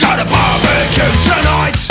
Got a barbecue tonight.